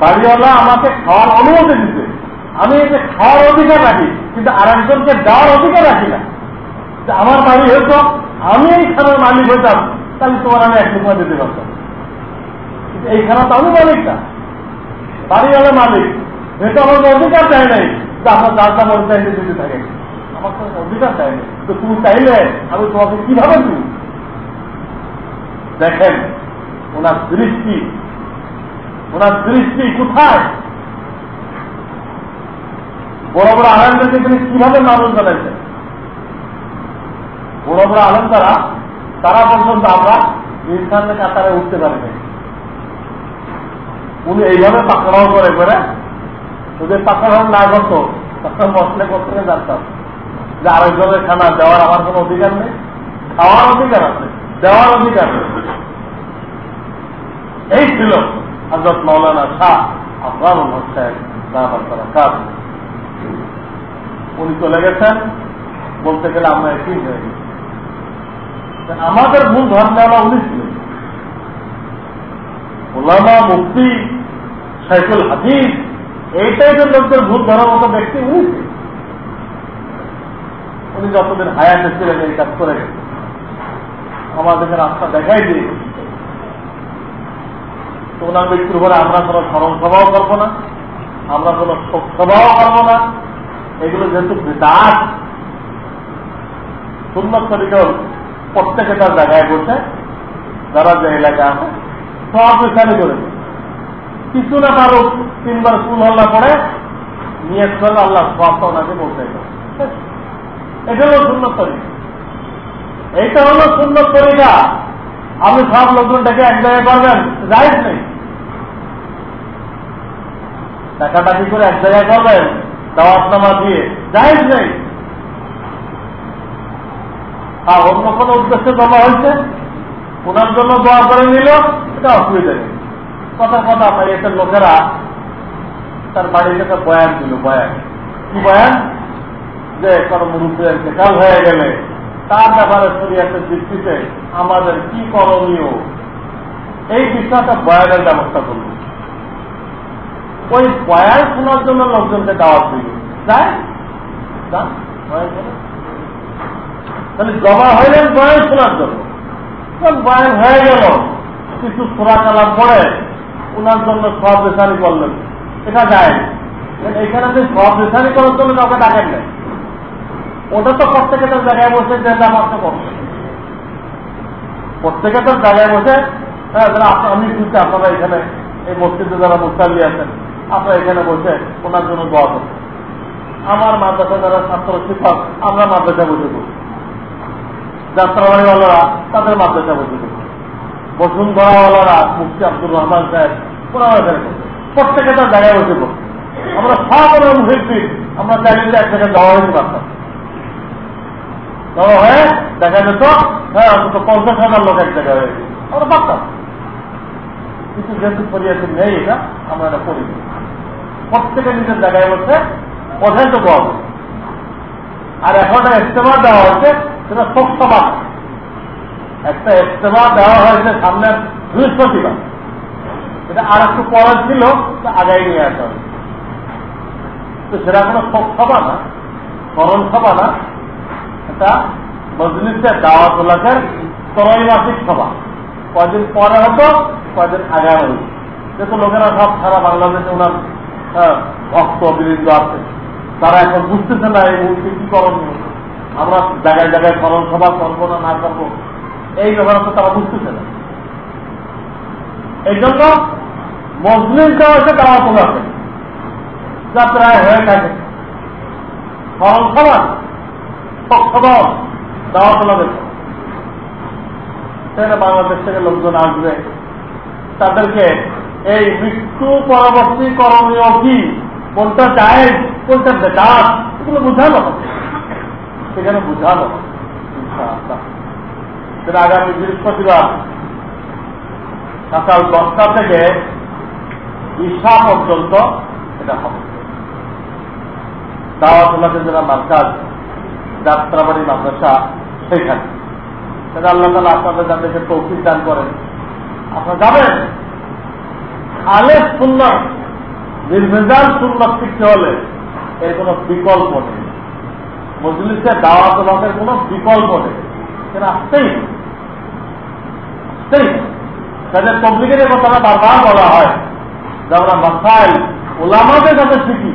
বাড়িওয়ালা আমাকে খাওয়ার অনুমতি দিতে। আমি এটা খাওয়ার অধিকার রাখি, কিন্তু আর একজনকে দেওয়ার অধিকার রাখি না। আমার বাড়ি হয়তো আমি এই খানার মালিক হইতাম, তাহলে তোমার আমি এক টাকা দিতে পারতাম। এই খানা তো আমি মালিক না। বাড়িওয়ালা মালিক, যেহেতু আমার অধিকার চাই নাই যে আপনার দাম ওই চাইলে দিতে থাকে। আমার তো অধিকার চাই নাই। তো তুমি চাইলে আমি তোমাকে কীভাবে দিই? দেখেন, ওনার দৃষ্টি ওনার দৃষ্টি কোথায়? বড় বড় আনন্দকে তিনি কীভাবে মানুষ জানাইছেন বড় বড় আলম তারা তারা পর্যন্ত আমরা ইনসানের কাতারে উঠতে পারি নাই। উনি এইভাবে পাকড়াও করে করে যদি পাকড়াও না করতো, তখন বসলে করতে জানতাম যে আরেকজনের খানা দেওয়ার আমার কোনো অধিকার নেই, খাওয়ার অধিকার আছে। দেওয়ার অধিকার। এই ছিল হজরত মৌলানা শাহ আফগান হোসেন তারা উনি চলে গেছেন। বলতে গেলে আমরা একই হয়ে গেছি। আমাদের মূল ধর্মওয়ালা উনি ছিলেন। ওলামা মুক্তি সাইকুল হাদিস এই টাইপের লোকদের ভূত ধরার মতো ব্যক্তি উনি উনি যতদিন হায়াতে ছিলেন, এই কাজ করে গেছেন। আমাদেরকে রাস্তা দেখাই দিয়ে। তো ওনার মৃত্যুর পরে আমরা কোনো স্মরণ সভাও করব না। আমরা কোনো শোক সভাও করব না। এগুলো যেহেতু বিদাস সুন্দর তরিকা প্রত্যেকে তার জায়গায় বসে, যারা যে এলাকা আছে, সব বিচারি করে কিছু না পারুক তিনবার ফুল হল্লা করে, নিয়ে আল্লাহ সবটা ওনাকে বলতে এটা হলো সুন্দর তরিকা। এইটা হলো সুন্দর তরিকা। আপনি সব লোকজনটাকে এক জায়গায় করবেন যাই নেই। টাকাটাকি করে এক জায়গায় করবেন, দাওয়াতনামা দিয়ে যাই নেই। আর অন্য কোনো উদ্দেশ্যে জমা হয়েছে? ওনার জন্য দোয়া করে নিল, এটা অসুবিধা নেই। কথা কথা, আপনার এসব লোকেরা তার বাড়িতে একটা বয়ান দিল, বয়ান। কি বয়ান? যে কোনো মুরুব্বী কাল হয়ে গেলে তার ব্যাপারে শরীয়তের ভিত্তিতে আমাদের কি করণীয়? এই বিষয়টা বয়ানের ব্যবস্থা করল ওই বয়ান শোনার জন্য লোকজনকে দাওয়াত দিল যায় তাহলে জমা হইলেন বয়ান শোনার জন্য। বয়ান হয়ে গেল। কিছু সোরা কালাম পরে ওনার জন্য সব বেসারি করলেন। এটা যায়। এখানে সব নির্ধারণ করার জন্য কাউকে ডাকেন নেই। ওটা তো প্রত্যেকে তার জায়গায় বসে যে নামাজটা করছে প্রত্যেকে তার জায়গায় বসে হ্যাঁ আমি শুনছি আপনারা এখানে, এই মসজিদে যারা মুস্তালি আছেন, আপনারা এখানে বসে ওনার জন্য দোয়া করছেন আমার মাদ্রাসা যারা ছাত্র শিক্ষক, আমরা মাদ্রাসা বসে করছি যাত্রাবাড়িওয়ালারা তাদের মাদ্রাসা বসে করছি বসুন্ধরাওয়ালারা মুফতি আব্দুর রহমান সাহেব, ওনারা এখানে প্রত্যেকে তার জায়গায় বসে করছে আমরা সকলের মুহিদ্দিন আমরা চাইলে এক জায়গায় দেওয়া হয়েছে পারতাম। দেওয়া হয়ে, দেখা যেত হ্যাঁ অন্তত পঞ্চাশ হাজার লোক এক জায়গায় হয়েছে আমরা পারতাম কিন্তু যেহেতু পরিয়াতে নেই এটা, আমরা এটা করি প্রত্যেকে নিজের জায়গায় বসে কোথায় তো দেওয়া আর এখন ইস্তেমা দেওয়া হয়েছে, সেটা সপ্তমা একটা ইস্তেমা দেওয়া হয়েছে সামনের বৃহস্পতিবার। এটা আর একটু পরে ছিল আগাই নিয়ে আসা হবে তো সেটা কোনো শোক সভা না, স্মরণ সভা না। এটা মজলিসের দাওয়াত উল্লাসের ত্রৈমাসিক সভা। কয়দিন পরে হতো, কয়দিন আগে হতো যেহেতু লোকেরা সব সারা বাংলাদেশে ওনার ভক্ত বৃন্দ আছে। তারা এখন বুঝতেছে না এই মুহূর্তে কি করণীয়। আমরা জায়গায় জায়গায় স্মরণ সভা করব না না করব। এই ব্যাপারে তো তারা বুঝতেছে না। এই জন্য মজলিস দেওয়া হচ্ছে দাওয়াত উল্লাসে যা প্রায় হয়ে থাকে। স্মরণ সভা সক্ষম দাওয়া তোলা দেখো সেখানে বাংলাদেশ থেকে লোকজন আসবে। তাদেরকে এই মৃত্যু পরবর্তী করণীয় কি? কোনটা চায় কোনটা বেকার? এগুলো বুঝানো সেখানে বুঝানো সেটা আগামী বৃহস্পতিবার সকাল দশটা থেকে ঈশা পর্যন্ত এটা হবে। দাওয়াতুল্লাহের যারা মার্কাজ যাত্রাবাড়ি মাদ্রাসা সেখানে সেটা আল্লাহ তালা আপনাদের যাদেরকে তৌফিক দান করেন। আপনারা যাবেন? আলে সুন্নত নির্ভেজাল সুন্নত শিখতে হলে এর কোন বিকল্প নেই। মজলিসে দাওয়াত লাভের কোন বিকল্প নেই। সেটা আসতেই আসতেই তাদের তবলিগের কথাটা বারবার বলা হয়। যে আমরা মাসাইল ওলামাদের কাছে শিখি।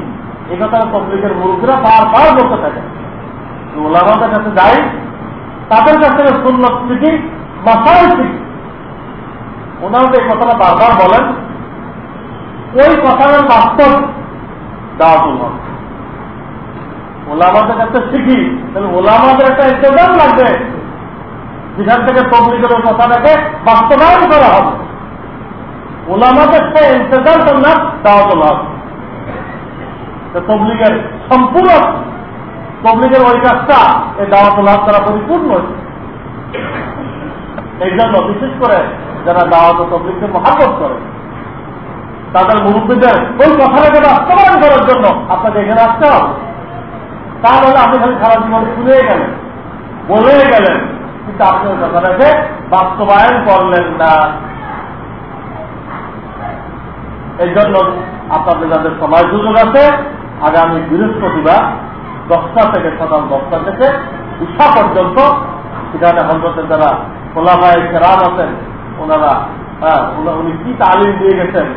এই কথাটা তবলিগের মুরুখরা বারবার বলতে থাকে। ওলামাদের কাছে যাই, তাদের কাছ থেকে সুন্নত শিখি, মাসাইল শিখি। ওনারা এই কথাটা বারবার বলেন, ওই কথার বাস্তব দাওয়াতুল ওলামাদের কাছে শিখি, তাহলে ওলামাদের একটা ইন্তজাম লাগবে। যেখান থেকে তবলিগের ওই কথাটাকে বাস্তবায়ন করা হবে। ওলামাদের সে ইন্তজাম করলাম দাওয়াতুল হক। তবলিগের সম্পূর্ণ তবলিগের ওই কাজটা, এই দাওয়াতুল হক দ্বারা পরিপূর্ণ এই জন্য বিশেষ করে যারা দাওয়াত তবলিগকে মহাপত করে, তাদের মুরব্বীদের ওই কথাটাকে বাস্তবায়ন করার জন্য আপনাকে এখানে আসতে হবে। তাহলে আপনি খালি সারা জীবন শুনে গেলেন বলে গেলেন, কিন্তু আপনি ওই কথাটাকে বাস্তবায়ন করলেন না। এই জন্য আপনাদের যাদের সময় সুযোগ আছে, আগামী বৃহস্পতিবার দশটা থেকে সকাল দশটা থেকে উষা পর্যন্ত সেখানে হজরতের যারা খোলাফায় কেরাম আছেন, ওনারা হ্যাঁ উনি কি তালিম দিয়ে গেছেন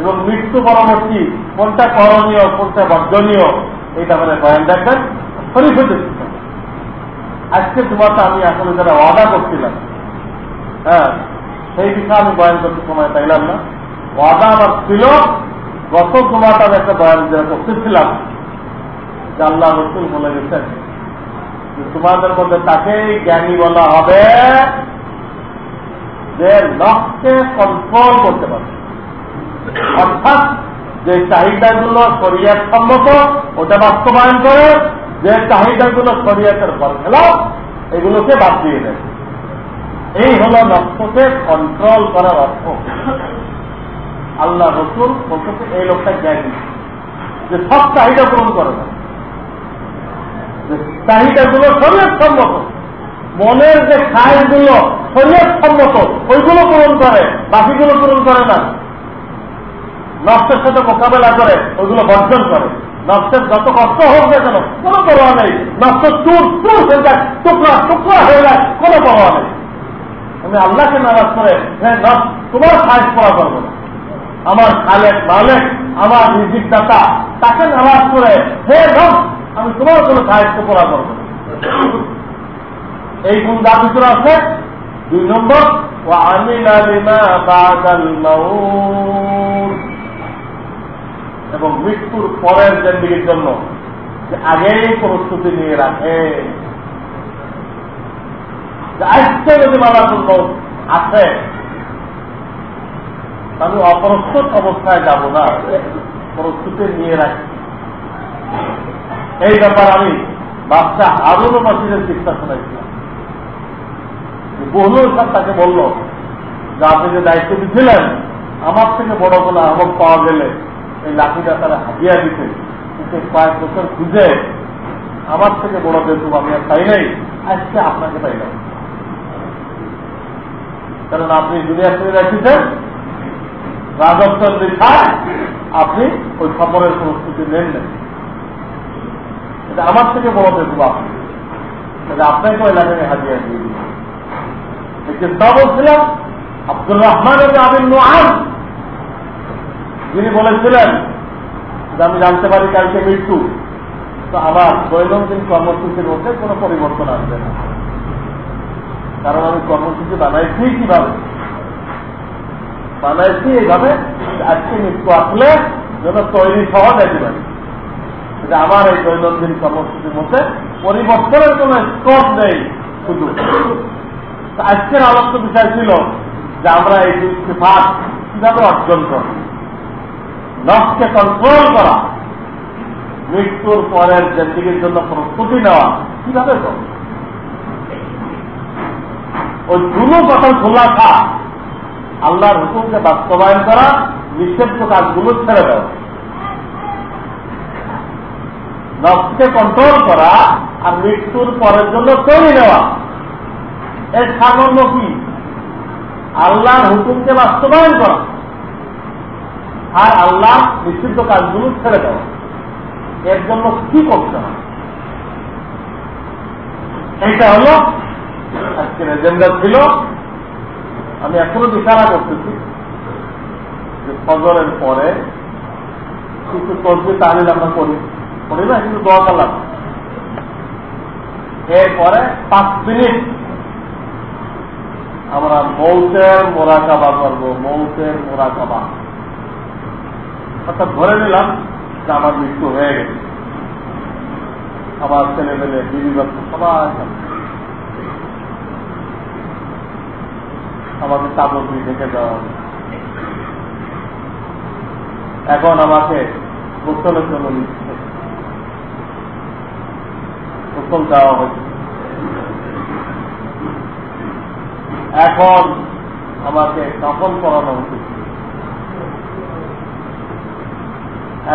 এবং মৃত্যু পরবর্তী কোনটা করণীয়, কোনটা বর্জনীয় এইটা মানে বয়ান দেখবেন শরীফ আজকে জুমাটা আমি আসলে যারা ওয়াদা করছিলাম হ্যাঁ সেই বিষয়ে আমি বয়ান করতে সময় পাইলাম না। ওয়াদা আমার ছিল, গত জুমাটা আমি একটা বয়ান যেটা করতেছিলাম যে আল্লাহ রসুল বলে গেছেন তোমাদের মধ্যে তাকেই জ্ঞানী বলা হবে যে নখকে কন্ট্রোল করতে পারবে। অর্থাৎ যে চাহিদাগুলো শরিয়াত সম্মত, ওটা বাস্তবায়ন করে, যে চাহিদাগুলো শরিয়াতের খেলাফ এগুলোকে বাদ দিয়ে দেয়। এই হল নক্ষকে কন্ট্রোল করার অর্থ। আল্লাহ রসুল বলতে এই লোকটা জ্ঞানী, যে সব চাহিদা পূরণ করে না। চাহিদাগুলো শরীর সম্মত। মনের যে খায়গুলো শরীর সম্মত, ওইগুলো পূরণ করে, বাকিগুলো পূরণ করে না। নষ্টের সাথে মোকাবেলা করে, ওইগুলো বর্জন করে। নষ্টের যত কষ্ট হোক না কেন, কোনো পরোয়া নেই। নষ্ট চুর চুর হয়ে যায়, টুকরা টুকরা হয়ে যায়, কোনো পরোয়া নেই। আমি আল্লাহকে নারাজ করে হ্যাঁ তোমার সাইজ করা করব না। আমার খালেক মালেক, আমার রিজিক দাতা, তাকে নামাজ করে, হে রব আমি তোমার কোনো সাহিত্য করা করব এই গুণ যার ভিতরে আছে? দুই নম্বর ও আমি এবং মৃত্যুর পরের জেন্দিগির জন্য আগেই প্রস্তুতি নিয়ে রাখে। আজকে যদি মালাকুল মৌত আছে আমি অপ্রস্তুত অবস্থায় যাব না। প্রস্তুতি নিয়ে রাখি। এই ব্যাপার আমি বাচ্চা আরও মাসিদের চিন্তা শোনাইছিলাম। বহুল সাহেব তাকে বলল, যে আপনি যে দায়িত্ব দিচ্ছিলেন আমার থেকে বড় কোনো আহ্বান পাওয়া গেলে এই লাঠিটা তারা হাজিয়া দিতে কিন্তু কয়েক বছর খুঁজে আমার থেকে বড় বেতু আমি আর পাই নাই, আজকে আপনাকে পাইলাম কারণ আপনি দুনিয়া থেকে রেখেছেন, রাজস্থান আপনি ওই খবরের প্রস্তুতি নেন নেন এটা আমার থেকে বড় বেতু আপনি আপনাকে ওই লাগানে হাজিয়া দিয়ে দিন চিন্তা বলছিলাম আব্দুল রহমান আবিন নোয়ান যিনি বলেছিলেন যে আমি জানতে পারি কালকে মৃত্যু তো আমার দৈনন্দিন কর্মসূচির মধ্যে কোনো পরিবর্তন আসবে না। কারণ আমি কর্মসূচি বানাইছি কীভাবে? বানাইছি এইভাবে আজকে মৃত্যু আসলে যেন তৈরি সহ দেখতে পারি। আমার এই দৈনন্দিন কর্মসূচির মধ্যে পরিবর্তনের কোন স্কোপ নেই শুধু। আজকের আলোচ্য বিষয় ছিল যে আমরা এই দুটি ফাঁক কীভাবে অর্জন করি নখকে কন্ট্রোল করা, মৃত্যুর পরের জেন্দিগির জন্য প্রস্তুতি নেওয়া কীভাবে করব? ওই দুটো কথা খোলা আল্লাহর হুকুমকে বাস্তবায়ন করা নিষিদ্ধ কাজগুলো ছেড়ে দেওয়া। নখকে কন্ট্রোল করা আর মৃত্যুর পরের জন্য তৈরি নেওয়া। এর সামান্য কি? আল্লাহর হুকুমকে বাস্তবায়ন করা আর আল্লাহ নিষিদ্ধ কাজগুলো ছেড়ে দেওয়া। এর জন্য কি করতে হবে এইটা হল আজকের এজেন্ডা ছিল। আমি এখনও বিচারা করতেছি যে ফজরের পরে কিছু তসবি তাহলে আমরা করি। না কিন্তু দোয়া কালাম এরপরে পাঁচ মিনিট আমরা মৌতের মোরাকাবা করব, মৌতের মোরাকাবা। অর্থাৎ ধরে নিলাম যে আমার মৃত্যু হয়ে গেছে। আমার ছেলে মেলে বিবি বাচ্চা সবাই আমাকে কাপড় দিয়ে ঢেকে দেওয়া এখন আমাকে গোসলের জন্য নিচ্ছে গোসল দেওয়া হয়েছে। এখন আমাকে কাপন করানো উচিত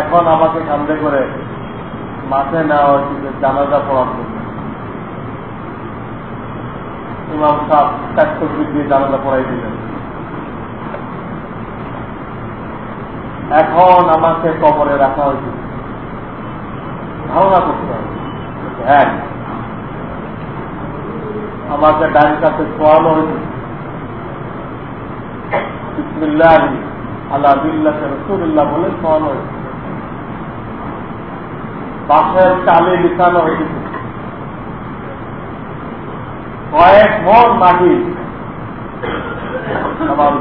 এখন আমাকে কান্দে করে মাঠে নেওয়া উচিত জানাজা পড়ার জন্য। ইমাম সাহ চারশো দিয়ে জানাজা পড়াই দিলেন। এখন আমাকে কবরে রাখা উচিত ধারণা করতে হবে। হ্যাঁ। আমাকে ডান কাছে শোয়ানো হয়েছে আল্লাহ রসুল্লাহ বলে শোয়ানো হয়েছে চালে হয়েছে কয়েক মন মাটি আমার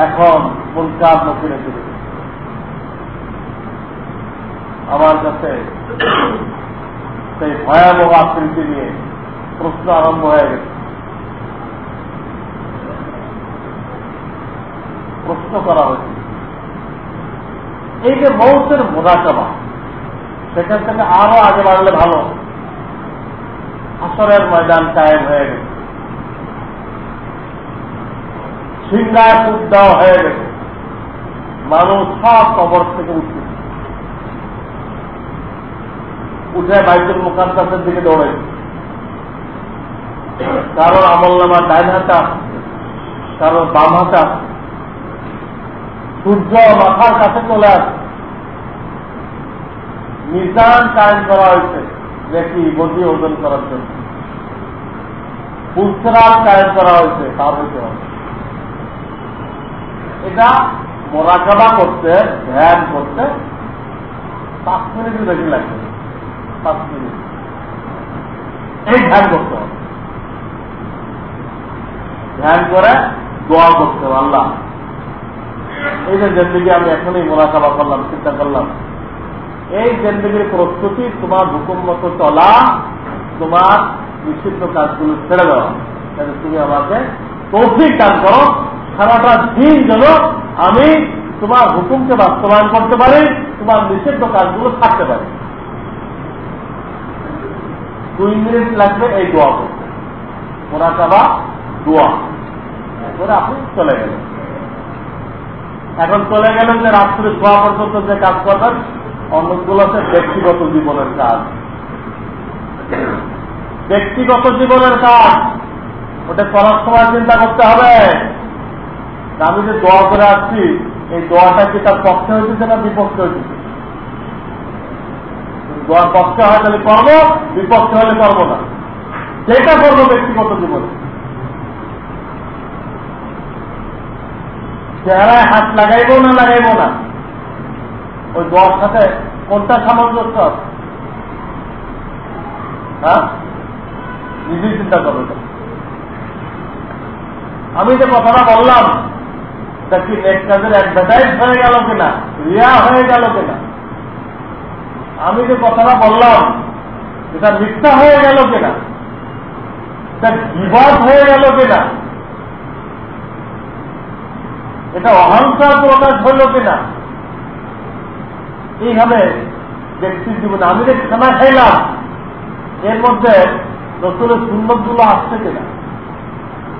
এখন মুলকার দেবে আমার কাছে সেই ভয়াবহ আকৃতি নিয়ে প্রশ্ন আরম্ভ হয়ে গেছে। প্রশ্ন করা হয়েছে। এই যে মৌসের মোদাকাবা সেখান থেকে আরও আগে বাড়লে ভালো। আসরের ময়দান কায়েম হয়ে গেছে। সিংহায় কূপ হয়ে গেছে। মানুষ সব কবর থেকে উঠছে উঠে বাইতুল মুখান্তাসের দিকে দৌড়ে কারোর আমল নামা ডাইন হাতা, কারোর বাম হাতা। সূর্য মাথার কাছে চলে আসে। মিজান কায়েম করা হয়েছে দেখি বসি ওজন করার জন্য। পুস্তরাল কায়েম করা হয়েছে, তার হইতে হবে। এটা মোরাকাবা করতে, ধ্যান করতে পাঁচ মিনিটের বেশি লাগবে। পাঁচ মিনিট। এই ধ্যান করতে হবে। ধ্যান করে দোয়া করতে হবে এই যে জেন্দিগি আমি এখনই মোরাকাবা করলাম, চিন্তা করলাম। এই জেন্দিগির প্রস্তুতি তোমার হুকুম মতো চলা, তোমার নিষিদ্ধ কাজগুলো ছেড়ে দেওয়া। তাহলে তুমি আমাকে তৌফিক করো, সারাটা দিন যেন আমি তোমার হুকুমকে বাস্তবায়ন করতে পারি, তোমার নিষিদ্ধ কাজগুলো থাকতে পারি। দুই মিনিট লাগবে এই দোয়া করতে। মোরাকাবা দোয়া। এরপরে আপনি চলে গেলেন। এখন চলে গেলেন যে রাত্রে শোয়া পর্যন্ত যে কাজ করবেন অন্যগুলো হচ্ছে ব্যক্তিগত জীবনের কাজ। ব্যক্তিগত জীবনের কাজ, ওটা করার সময় চিন্তা করতে হবে। আমি যে দোয়া করে আসছি, এই দোয়াটা কি তার পক্ষে হয়েছে না বিপক্ষে হয়েছে? দোয়ার পক্ষে হয় তাহলে করব বিপক্ষে হলে করব না। সেটা করব ব্যক্তিগত জীবনে। চেহারায় হাত লাগাইবো না লাগাইবো না? ওই দোয়ার সাথে কোনটা সামঞ্জস্য আছে? হ্যাঁ? নিজেই চিন্তা করবে আমি যে কথাটা বললাম তা কি নেট কাজের অ্যাডভার্টাইজ হয়ে গেল কিনা? রিয়া হয়ে গেল কিনা? আমি যে কথাটা বললাম, এটা মিথ্যা হয়ে গেল কিনা? এটা বিবাদ হয়ে গেল কিনা? এটা অহংকার প্রকাশ হইল কিনা? এইভাবে ব্যক্তির জীবনে আমি যে খানা খাইলাম, এর মধ্যে নতুনের সুন্দরগুলো আসছে কিনা?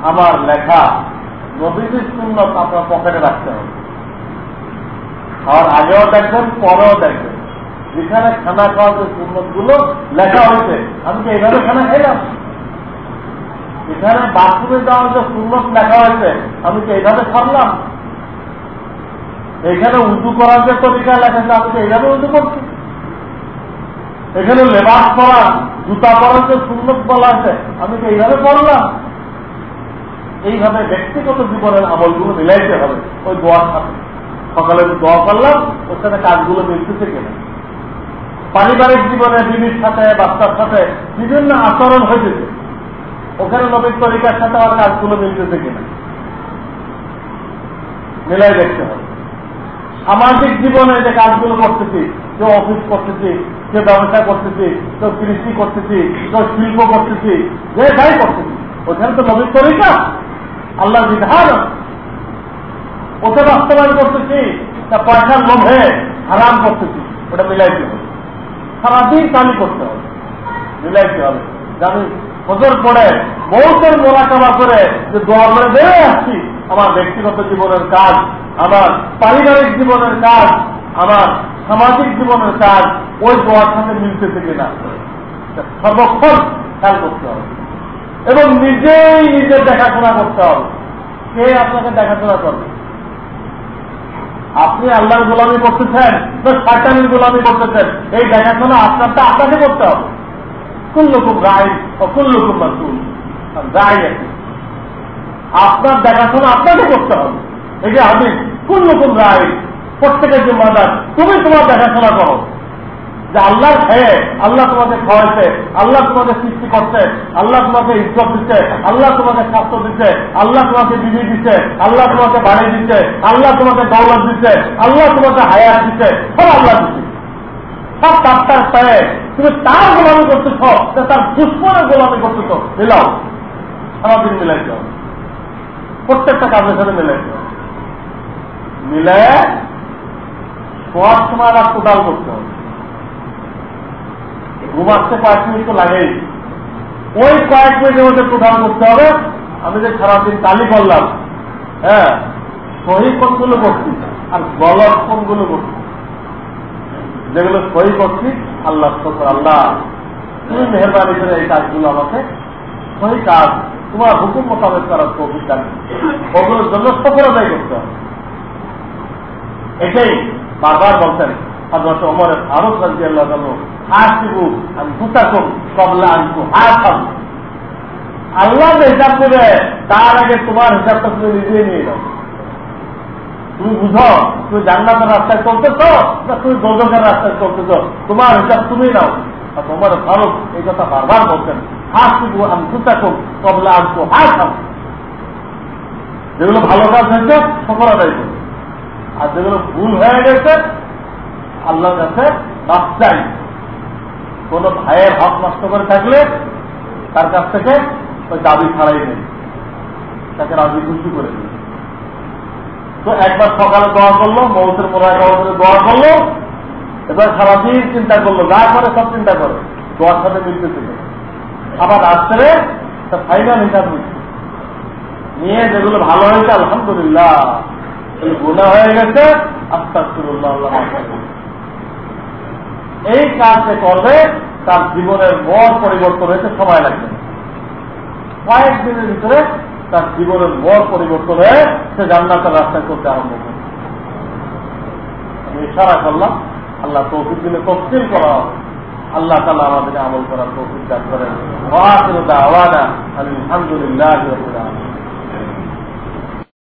আমার লেখা নবীজির সুন্দর আপনার পকেটে রাখতে হবে। খাওয়ার আগেও দেখবেন, পরেও দেখবেন। যেখানে খানা খাওয়ার যে সুন্দরগুলো লেখা হয়েছে, আমি কি এইভাবে খানা খাইলাম এখানে বাথরুমে যাওয়ার যে সুন্দর লেখা হয়েছে, আমি কি এইভাবে খাবলাম। এখানে উঁচু করার যে তরিকা লেখা আমি কি এইভাবে উঁচু করছি। এখানে লেবাস পরা, জুতা পরার যে সুন্দর বলা আছে, আমি কি এইভাবে পড়লাম। এইভাবে ব্যক্তিগত জীবনের আমলগুলো মিলাইতে হবে, ওই দোয়ার সাথে। সকালে দোয়া করলাম ওখানে কাজগুলো মিলতেছে কিনা। পারিবারিক জীবনে বিবির সাথে, বাচ্চার সাথে বিভিন্ন আচরণ হয়েছে ওখানে নবীন তরিকার সাথে আমার কাজগুলো মিলতেছে কিনা? মিলাই দেখতে হবে। সামাজিক জীবনে যে কাজগুলো করতেছি কেউ অফিস করতেছি কেউ ব্যবসা করতেছি কেউ কৃষি করতেছি কেউ শিল্প করতেছি, যে যাই করতেছি, ওখানে তো নবীন তরিকা। আল্লাহ বিধান। ওকে বাস্তবায়ন করতেছি, তা পয়সার লোভে হারাম করতেছি, ওটা মিলাইতে হবে। সারাদিন চালু করতে হবে। মিলাইতে হবে। আমি ফজর পড়ে বহুতের মোলাকাবা করে যে দোয়া করে বেড়ে আসছি, আমার ব্যক্তিগত জীবনের কাজ, আমার পারিবারিক জীবনের কাজ, আমার সামাজিক জীবনের কাজ, ওই দোয়ার সাথে মিলতেছে কিনা? সর্বক্ষণ খেয়াল করতে হবে। এবং নিজেই নিজের দেখাশোনা করতে হবে। কে আপনাকে দেখাশোনা করবে? আপনি আল্লাহর গোলামি করতেছেন তো শয়তানের গোলামি করতেছেন। এই দেখাশোনা আপনারটা আপনাকে করতে হবে। কুল্লুকুম রায় ও কুল্লুকুম মাসুল। রায় আপনার দেখাশোনা আপনাকে করতে হবে। এই যে আমি কুল্লুকুম রায় প্রত্যেকের জিম্মাদার তুমি তোমার দেখাশোনা করো। যে আল্লাহ খেয়ে আল্লাহ তোমাকে খাওয়াইছে আল্লাহ তোমাকে সৃষ্টি করছে, আল্লাহ তোমাকে ইজ্জত দিচ্ছে, আল্লাহ তোমাকে স্বাস্থ্য দিচ্ছে, আল্লাহ তোমাকে বিধি দিচ্ছে, আল্লাহ তোমাকে বাড়ি দিচ্ছে, আল্লাহ তোমাকে দৌলত দিচ্ছে, আল্লাহ তোমাকে হায়াত দিচ্ছে, সব আল্লাহ দিচ্ছে। সব তার পায়ে, তুমি তার গোলামি করতেছ তার দুশ্মনের গোলামি করতেছ, মিলাও। সারাদিন মিলাইতে হবে প্রত্যেকটা কাজের সাথে মিলাইতে হবে মিলে শোয়ার সময় আবার কোদাল করতে হবে। ঘুমাচ্ছে কয়েক মিনিট তো লাগেই। ওই কয়েক মিনিটের মধ্যে প্রধান করতে হবে। আমি যে সারাদিন তালি করলাম হ্যাঁ সহি কোনগুলো করছি আর গলত কোনগুলো করছি? যেগুলো সহি করছি, আল্লাহ আল্লাহ। তুমি মেহরবানি করে এই কাজগুলো আমাকে সহি কাজ, তোমার হুকুম মোতাবেক করার তৌফিক দান ওগুলোর জন্য সফলতাই করতে হবে। এটাই বারবার বলতেন হজরত ওমরের ফারুক রাজি আল্লাহ হাসিবু আমি ভূতাকুম কবলা আনকু হাসাব আল্লাহ হিসাব দেবে, তার আগে তোমার হিসাবটা তুমি নিজে নিয়ে যাও তুমি বুঝো, তুমি জান্নাতের রাস্তায় চলতেছ না তুমি দোজকের রাস্তায় চলতেছ? তোমার হিসাব তুমি নাও। আর তোমার ফারুক এই কথা বারবার বলতেন হাসিবু আমি সুতাকুম কবলা আসব হাস যেগুলো ভালো কাজ হয়েছে সকল আদায় করবে আর যেগুলো ভুল হয়ে গেছে আল্লাহর কাছে মাপ চাই। কোন ভাইয়ের হক নষ্ট করে থাকলে তার কাছ থেকে ওই দাবি ছাড়াই নেই। তাকে রাজি খুশি করে দিল। তো একবার সকালে দোয়া করল, মৌতের মোড়ায় করে দোয়া করল। এবার সারাদিন চিন্তা করল, যা করে সব চিন্তা করে। দোয়ার সাথে মিলতে থেকে আবার রাত্রে তার ফাইনাল নিচ্ছে নিয়ে যেগুলো ভালো হয়েছে, আলহামদুলিল্লাহ। গুণা হয়ে গেছে আস্তাকুল্লাহ এই কাজে করলে তার জীবনের মন পরিবর্তন হয়েছে, সময় লাগবে। কয়েকদিনের ভিতরে তার জীবনের মন পরিবর্তন হয়ে সে জান্নাতের রাস্তায় করতে আরম্ভ করে আমি ইশারা করলাম, আল্লাহ তৌফিক দিলে তফসিল করা হবে আল্লাহ তালা আমাদেরকে আমল করার তৌফিক দান করেন। আওয়াজ আলহামদুলিল্লাহ